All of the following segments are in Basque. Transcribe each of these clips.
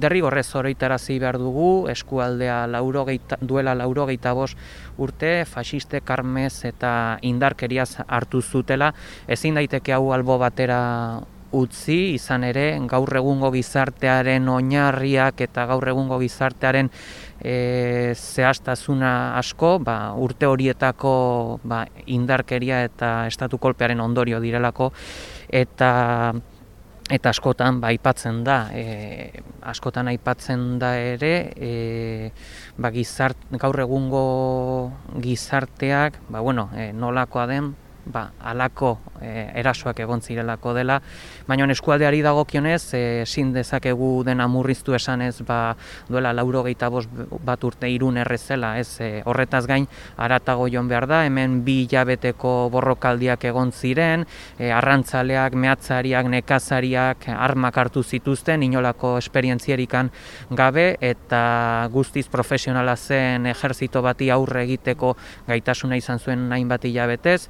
Derrigorrez oroitarazi behar dugu, eskualdea laurogeita, duela laurogeita bos urte, fasiste, karmez eta indarkeriaz hartu zutela. Ezin daiteke hau albo batera utzi, izan ere, gaur egungo gizartearen oinarriak eta gaur egungo gizartearen e, zehaztasuna asko, ba, urte horietako ba, indarkeria eta estatu kolpearen ondorio direlako, eta eta askotan ba, aipatzen da e, askotan aipatzen da ere e, ba, gizart, gaur egungo gizarteak ba, bueno, e, nolakoa den ba, alako e, erasoak egon zirelako dela, baina eskualdeari dagokionez ezin dezakegu dena murriztu esanez ba, duela lauro bat urte irun errezela, ez e, horretaz gain aratago joan behar da, hemen bi jabeteko borrokaldiak egon ziren, e, arrantzaleak, mehatzariak, nekazariak, armak hartu zituzten, inolako esperientzierikan gabe, eta guztiz profesionala zen ejerzito bati aurre egiteko gaitasuna izan zuen nahin bat hilabetez,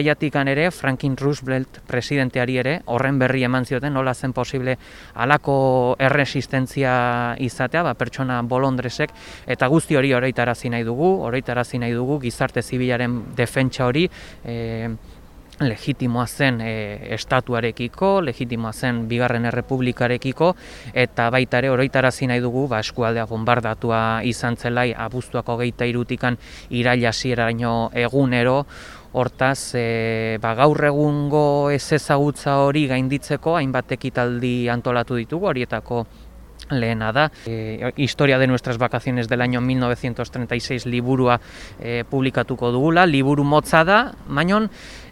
endaiatikan ere Franklin Roosevelt presidenteari ere horren berri eman zioten nola zen posible halako erresistentzia izatea ba, pertsona bolondresek eta guzti hori oroitarazi nahi dugu oroitarazi nahi dugu gizarte zibilaren defentsa hori e, legitimoa zen e, estatuarekiko, legitimoa zen bigarren errepublikarekiko, eta baita ere oroitarazi nahi dugu ba, eskualdea bombardatua izan zelai abuztuako geita irutikan iraila egunero, Hortaz, e, ba, gaur egungo ez ezagutza hori gainditzeko hainbat ekitaldi antolatu ditugu horietako lehena da. E, historia de nuestras vacaciones del año 1936 liburua e, publikatuko dugula, liburu motza da, mainon,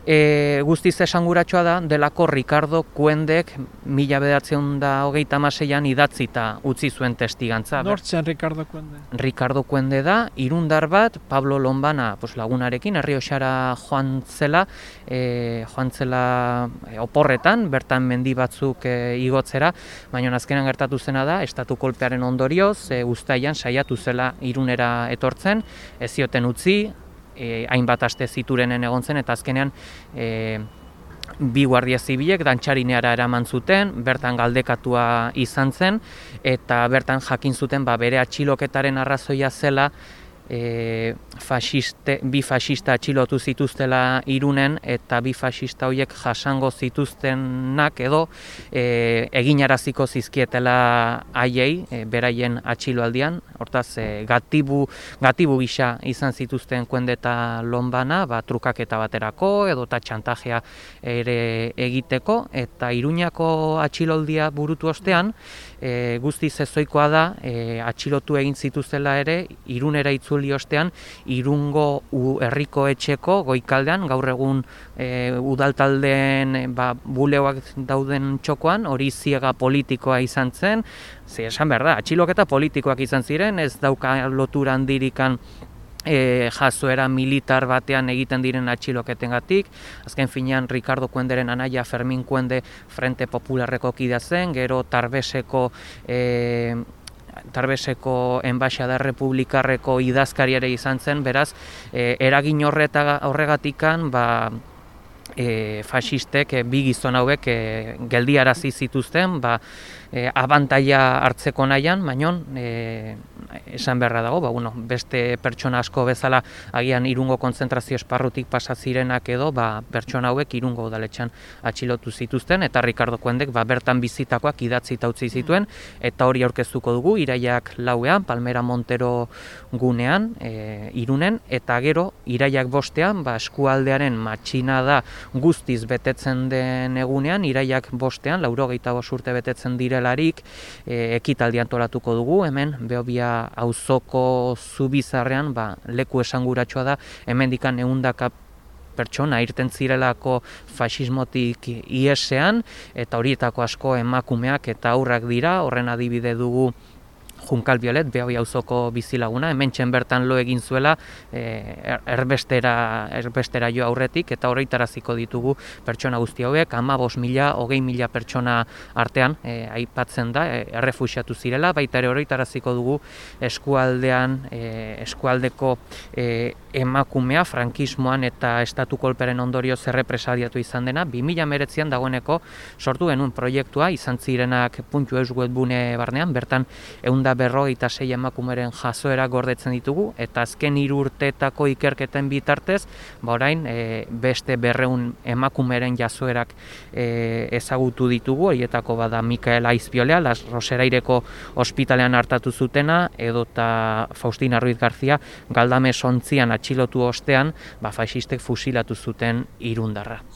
E, guztiz esanguratxoa da, delako Ricardo Kuendek mila bedatzen da hogeita maseian idatzita utzi zuen testigantza. Nortzen Ricardo Kuende? Ricardo Kuende da, irundar bat, Pablo Lombana pues, lagunarekin, herri osara joan zela, e, joan zela e, oporretan, bertan mendi batzuk e, igotzera, baina azkenan gertatu zena da, estatu kolpearen ondorioz, e, ustaian saiatu zela irunera etortzen, ez zioten utzi, e, hainbat aste ziturenen egon zen eta azkenean e, bi guardia zibilek dantxarineara eraman zuten, bertan galdekatua izan zen eta bertan jakin zuten ba, bere atxiloketaren arrazoia zela e, fasiste, bi fasista atxilotu zituztela irunen eta bi fasista horiek jasango zituztenak edo e, eginaraziko zizkietela haiei e, beraien atxiloaldian. Hortaz e, gatibu, gatibu gisa izan zituzten kuende eta lonbana ba, trukaketa baterako edo eta txantajea ere egiteko. Eta iruñako atxiloldia burutu ostean e, guzti zezoikoa da e, atxilotu egin zituztela ere irunera itzuli ostean irungo herriko etxeko goikaldean gaur egun e, udaltaldeen ba, buleoak dauden txokoan hori ziega politikoa izan zen ze esan behar da, atxiloketa politikoak izan ziren ez dauka lotura handirikan e, jazoera militar batean egiten diren atxiloketengatik. Azken finean Ricardo Kuenderen anaia Fermin Kuende Frente Popularreko kidea zen, gero Tarbeseko e, Tarbeseko enbaixada republikarreko idazkariare izan zen, beraz, e, eragin horreta horregatikan, ba, e, fasistek e, bi gizon hauek e, geldiarazi zituzten, ba, e, abantaia hartzeko nahian, baino e, esan beharra dago, ba, bueno, beste pertsona asko bezala agian irungo konzentrazio esparrutik pasa zirenak edo, ba, pertsona hauek irungo udaletxan atxilotu zituzten, eta Ricardo Kuendek ba, bertan bizitakoak idatzi utzi zituen, eta hori aurkeztuko dugu, iraiak lauean, Palmera Montero gunean, e, irunen, eta gero, iraiak bostean, ba, eskualdearen matxina da guztiz betetzen den egunean, iraiak bostean, laurogeita urte betetzen direlarik, e, ekitaldi antolatuko dugu, hemen, behobia auzoko zubizarrean, ba, leku esanguratsua da, hemen dikan eundaka pertsona irten zirelako fasismotik iesean, eta horietako asko emakumeak eta aurrak dira, horren adibide dugu Junkal Biolet, behoi hauzoko bizilaguna, hemen bertan lo egin zuela e, erbestera, erbestera jo aurretik, eta horreitaraziko ditugu pertsona guzti hauek, ama bos mila, hogei mila pertsona artean, e, aipatzen da, e, errefusiatu zirela, baita ere horreitaraziko dugu eskualdean, e, eskualdeko e, emakumea, frankismoan eta estatu kolperen ondorio zerrepresadiatu izan dena, 2000 meretzian dagoeneko sortu genuen proiektua, izan zirenak puntu eus webune barnean, bertan eunda berro eta sei emakumeren jasoera gordetzen ditugu, eta azken hiru urteetako ikerketen bitartez, ba orain e, beste berreun emakumeren jasoerak e, ezagutu ditugu, horietako bada Mikael Aizbiolea, las Roseraireko ospitalean hartatu zutena, edota Faustina Ruiz Garzia, galdame sontzian atxilotu ostean, ba, faxistek fusilatu zuten irundarra.